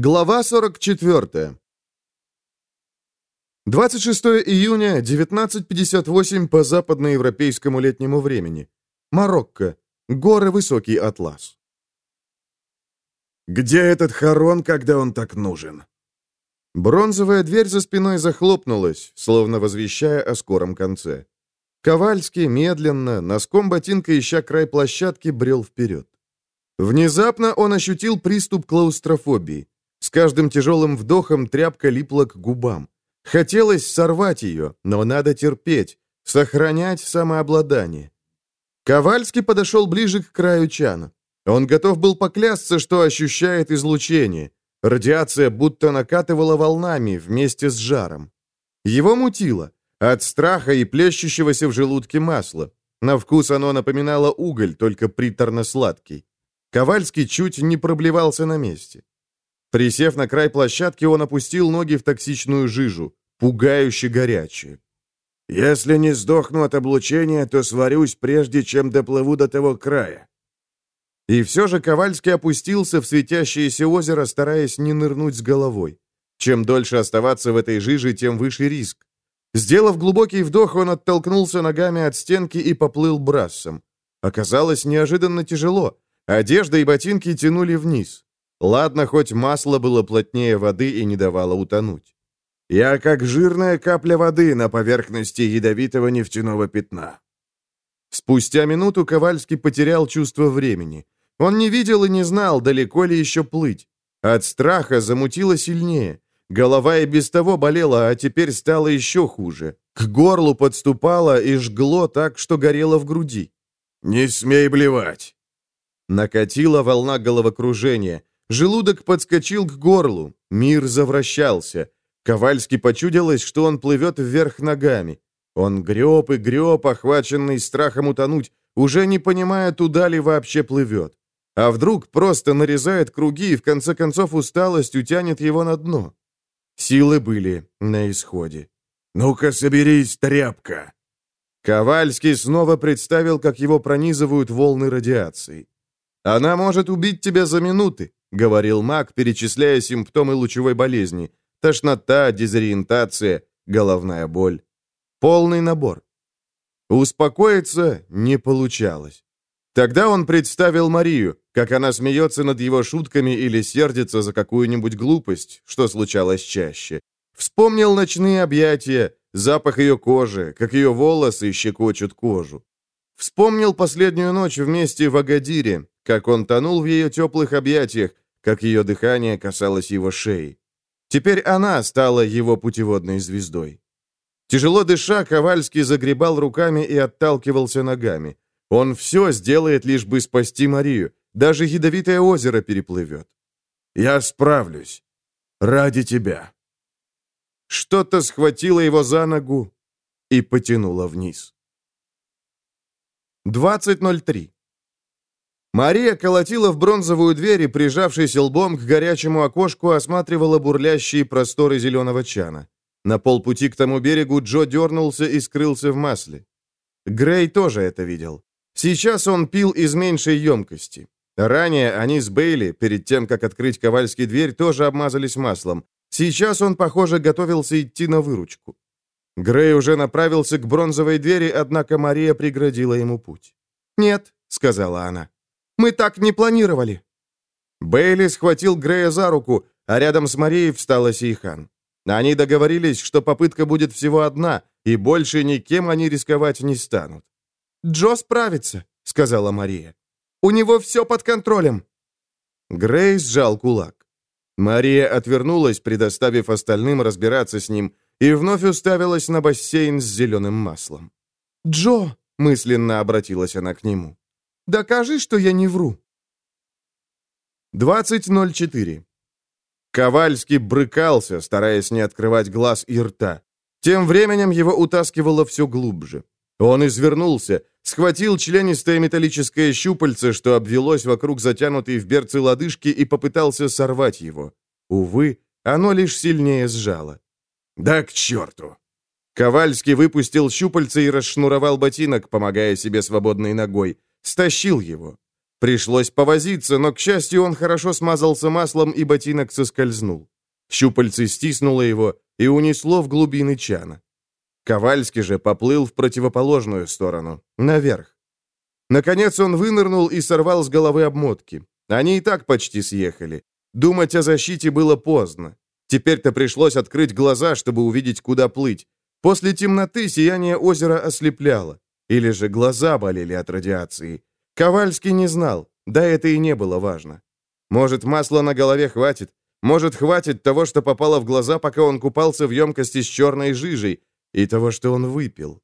Глава 44. 26 июня, 19.58 по западноевропейскому летнему времени. Марокко. Горы Высокий Атлас. «Где этот Харон, когда он так нужен?» Бронзовая дверь за спиной захлопнулась, словно возвещая о скором конце. Ковальский медленно, носком ботинка ища край площадки, брел вперед. Внезапно он ощутил приступ клаустрофобии. С каждым тяжелым вдохом тряпка липла к губам. Хотелось сорвать ее, но надо терпеть, сохранять самообладание. Ковальский подошел ближе к краю чана. Он готов был поклясться, что ощущает излучение. Радиация будто накатывала волнами вместе с жаром. Его мутило от страха и плещущегося в желудке масла. На вкус оно напоминало уголь, только приторно-сладкий. Ковальский чуть не проблевался на месте. Присев на край площадки, он опустил ноги в токсичную жижу, пугающе горячую. «Если не сдохну от облучения, то сварюсь, прежде чем доплыву до того края». И все же Ковальский опустился в светящееся озеро, стараясь не нырнуть с головой. Чем дольше оставаться в этой жиже, тем выше риск. Сделав глубокий вдох, он оттолкнулся ногами от стенки и поплыл брассом. Оказалось неожиданно тяжело. Одежда и ботинки тянули вниз. Ладно, хоть масло было плотнее воды и не давало утонуть. Я как жирная капля воды на поверхности ядовитого нефтяного пятна. Спустя минуту Ковальский потерял чувство времени. Он не видел и не знал, далеко ли еще плыть. От страха замутило сильнее. Голова и без того болела, а теперь стало еще хуже. К горлу подступало и жгло так, что горело в груди. «Не смей блевать!» Накатила волна головокружения. Желудок подскочил к горлу. Мир завращался. Ковальский почудилось, что он плывет вверх ногами. Он греб и греб, охваченный страхом утонуть, уже не понимая, туда ли вообще плывет. А вдруг просто нарезает круги и в конце концов усталость утянет его на дно. Силы были на исходе. «Ну-ка, соберись, тряпка!» Ковальский снова представил, как его пронизывают волны радиации. «Она может убить тебя за минуты», — говорил маг, перечисляя симптомы лучевой болезни. Тошнота, дезориентация, головная боль. Полный набор. Успокоиться не получалось. Тогда он представил Марию, как она смеется над его шутками или сердится за какую-нибудь глупость, что случалось чаще. Вспомнил ночные объятия, запах ее кожи, как ее волосы щекочут кожу. Вспомнил последнюю ночь вместе в Агадире, как он тонул в ее теплых объятиях, как ее дыхание касалось его шеи. Теперь она стала его путеводной звездой. Тяжело дыша, Ковальский загребал руками и отталкивался ногами. Он все сделает, лишь бы спасти Марию. Даже ядовитое озеро переплывет. «Я справлюсь. Ради тебя». Что-то схватило его за ногу и потянуло вниз. 20.03 Мария колотила в бронзовую дверь и, прижавшись лбом к горячему окошку, осматривала бурлящие просторы зеленого чана. На полпути к тому берегу Джо дернулся и скрылся в масле. Грей тоже это видел. Сейчас он пил из меньшей емкости. Ранее они с Бейли, перед тем, как открыть ковальский дверь, тоже обмазались маслом. Сейчас он, похоже, готовился идти на выручку. Грей уже направился к бронзовой двери, однако Мария преградила ему путь. «Нет», — сказала она. Мы так не планировали». Бейли схватил Грея за руку, а рядом с Марией встала Сейхан. Они договорились, что попытка будет всего одна, и больше никем они рисковать не станут. «Джо справится», — сказала Мария. «У него все под контролем». Грей сжал кулак. Мария отвернулась, предоставив остальным разбираться с ним, и вновь уставилась на бассейн с зеленым маслом. «Джо!» — мысленно обратилась она к нему. Докажи, что я не вру. 20.04. Ковальский брыкался, стараясь не открывать глаз и рта. Тем временем его утаскивало все глубже. Он извернулся, схватил членистое металлическое щупальце, что обвелось вокруг затянутой в берцы лодыжки, и попытался сорвать его. Увы, оно лишь сильнее сжало. «Да к черту!» Ковальский выпустил щупальце и расшнуровал ботинок, помогая себе свободной ногой стащил его. Пришлось повозиться, но, к счастью, он хорошо смазался маслом, и ботинок соскользнул. Щупальце стиснуло его и унесло в глубины чана. Ковальский же поплыл в противоположную сторону, наверх. Наконец он вынырнул и сорвал с головы обмотки. Они и так почти съехали. Думать о защите было поздно. Теперь-то пришлось открыть глаза, чтобы увидеть, куда плыть. После темноты сияние озера ослепляло. Или же глаза болели от радиации. Ковальский не знал, да это и не было важно. Может, масла на голове хватит, может, хватит того, что попало в глаза, пока он купался в емкости с черной жижей, и того, что он выпил.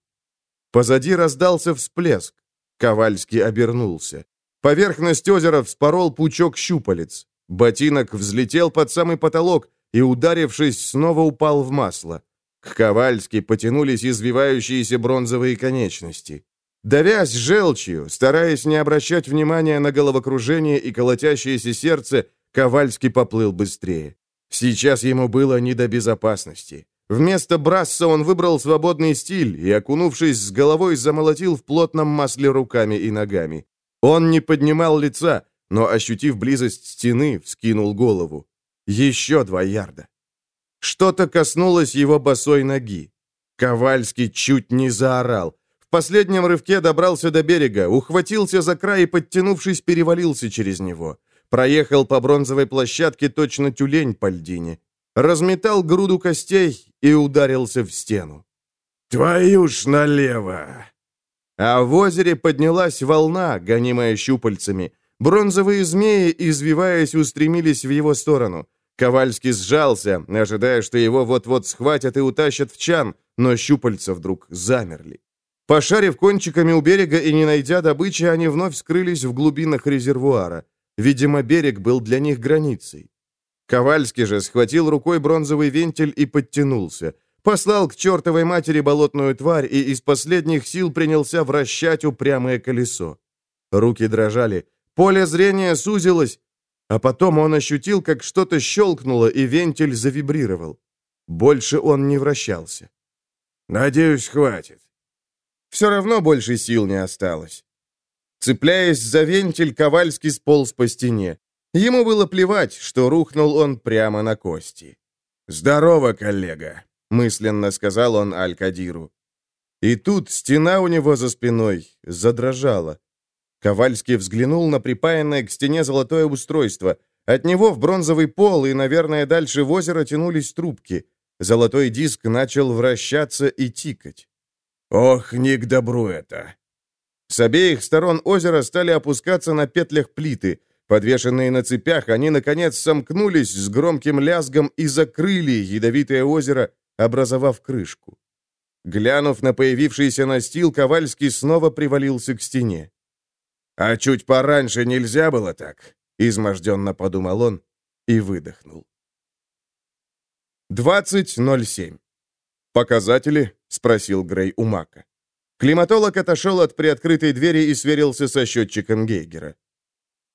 Позади раздался всплеск. Ковальский обернулся. Поверхность озера вспорол пучок щупалец. Ботинок взлетел под самый потолок и, ударившись, снова упал в масло. К Ковальски потянулись извивающиеся бронзовые конечности. Давясь желчью, стараясь не обращать внимания на головокружение и колотящееся сердце, Ковальский поплыл быстрее. Сейчас ему было не до безопасности. Вместо брасса он выбрал свободный стиль и, окунувшись с головой, замолотил в плотном масле руками и ногами. Он не поднимал лица, но, ощутив близость стены, вскинул голову. Еще два ярда. Что-то коснулось его босой ноги. Ковальский чуть не заорал. В последнем рывке добрался до берега, ухватился за край и, подтянувшись, перевалился через него. Проехал по бронзовой площадке точно тюлень по льдине. Разметал груду костей и ударился в стену. «Твою ж налево!» А в озере поднялась волна, гонимая щупальцами. Бронзовые змеи, извиваясь, устремились в его сторону. Ковальский сжался, ожидая, что его вот-вот схватят и утащат в чан, но щупальца вдруг замерли. Пошарив кончиками у берега и не найдя добычи, они вновь скрылись в глубинах резервуара. Видимо, берег был для них границей. Ковальский же схватил рукой бронзовый вентиль и подтянулся. Послал к чертовой матери болотную тварь и из последних сил принялся вращать упрямое колесо. Руки дрожали, поле зрения сузилось, а потом он ощутил, как что-то щелкнуло, и вентиль завибрировал. Больше он не вращался. «Надеюсь, хватит». Все равно больше сил не осталось. Цепляясь за вентиль, Ковальский сполз по стене. Ему было плевать, что рухнул он прямо на кости. «Здорово, коллега», — мысленно сказал он Аль-Кадиру. И тут стена у него за спиной задрожала. Ковальский взглянул на припаянное к стене золотое устройство. От него в бронзовый пол и, наверное, дальше в озеро тянулись трубки. Золотой диск начал вращаться и тикать. «Ох, не к добру это!» С обеих сторон озера стали опускаться на петлях плиты. Подвешенные на цепях, они, наконец, сомкнулись с громким лязгом и закрыли ядовитое озеро, образовав крышку. Глянув на появившийся настил, Ковальский снова привалился к стене. «А чуть пораньше нельзя было так?» — изможденно подумал он и выдохнул. 20.07. «Показатели?» — спросил Грей у Мака. Климатолог отошел от приоткрытой двери и сверился со счетчиком Гейгера.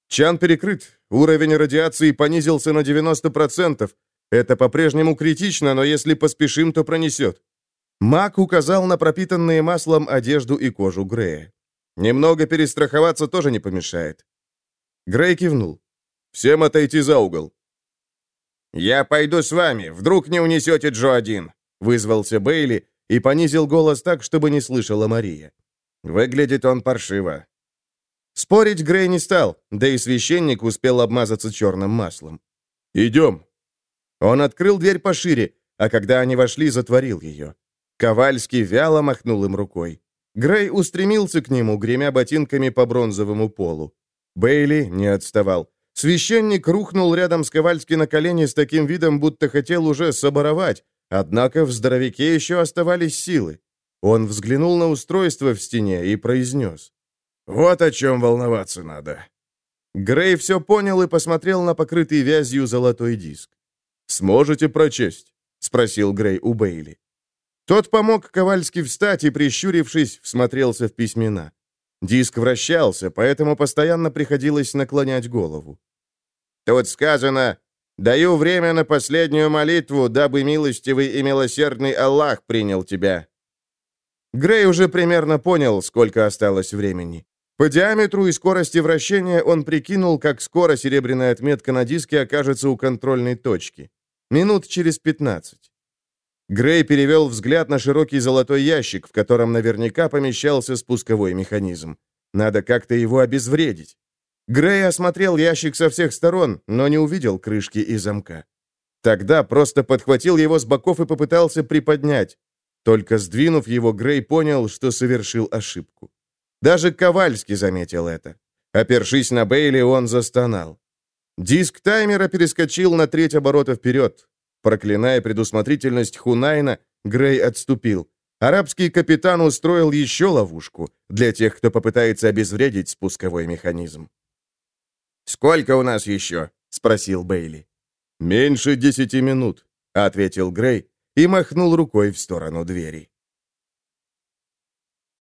Чан перекрыт, уровень радиации понизился на 90%. Это по-прежнему критично, но если поспешим, то пронесет. Мак указал на пропитанные маслом одежду и кожу Грея. Немного перестраховаться тоже не помешает. Грей кивнул. «Всем отойти за угол». «Я пойду с вами, вдруг не унесете Джо один», — вызвался Бейли и понизил голос так, чтобы не слышала Мария. Выглядит он паршиво. Спорить Грей не стал, да и священник успел обмазаться черным маслом. «Идем». Он открыл дверь пошире, а когда они вошли, затворил ее. Ковальский вяло махнул им рукой. Грей устремился к нему, гремя ботинками по бронзовому полу. Бейли не отставал. Священник рухнул рядом с Ковальски на колени с таким видом, будто хотел уже соборовать, однако в здоровяке еще оставались силы. Он взглянул на устройство в стене и произнес. «Вот о чем волноваться надо». Грей все понял и посмотрел на покрытый вязью золотой диск. «Сможете прочесть?» — спросил Грей у Бейли. Тот помог Ковальски встать и, прищурившись, всмотрелся в письмена. Диск вращался, поэтому постоянно приходилось наклонять голову. «Тут сказано, даю время на последнюю молитву, дабы милостивый и милосердный Аллах принял тебя». Грей уже примерно понял, сколько осталось времени. По диаметру и скорости вращения он прикинул, как скоро серебряная отметка на диске окажется у контрольной точки. Минут через 15. Грей перевел взгляд на широкий золотой ящик, в котором наверняка помещался спусковой механизм. Надо как-то его обезвредить. Грей осмотрел ящик со всех сторон, но не увидел крышки и замка. Тогда просто подхватил его с боков и попытался приподнять. Только сдвинув его, Грей понял, что совершил ошибку. Даже Ковальский заметил это. Опершись на Бейли, он застонал. Диск таймера перескочил на треть оборота вперед. Проклиная предусмотрительность Хунайна, Грей отступил. Арабский капитан устроил еще ловушку для тех, кто попытается обезвредить спусковой механизм. «Сколько у нас еще?» — спросил Бейли. «Меньше десяти минут», — ответил Грей и махнул рукой в сторону двери.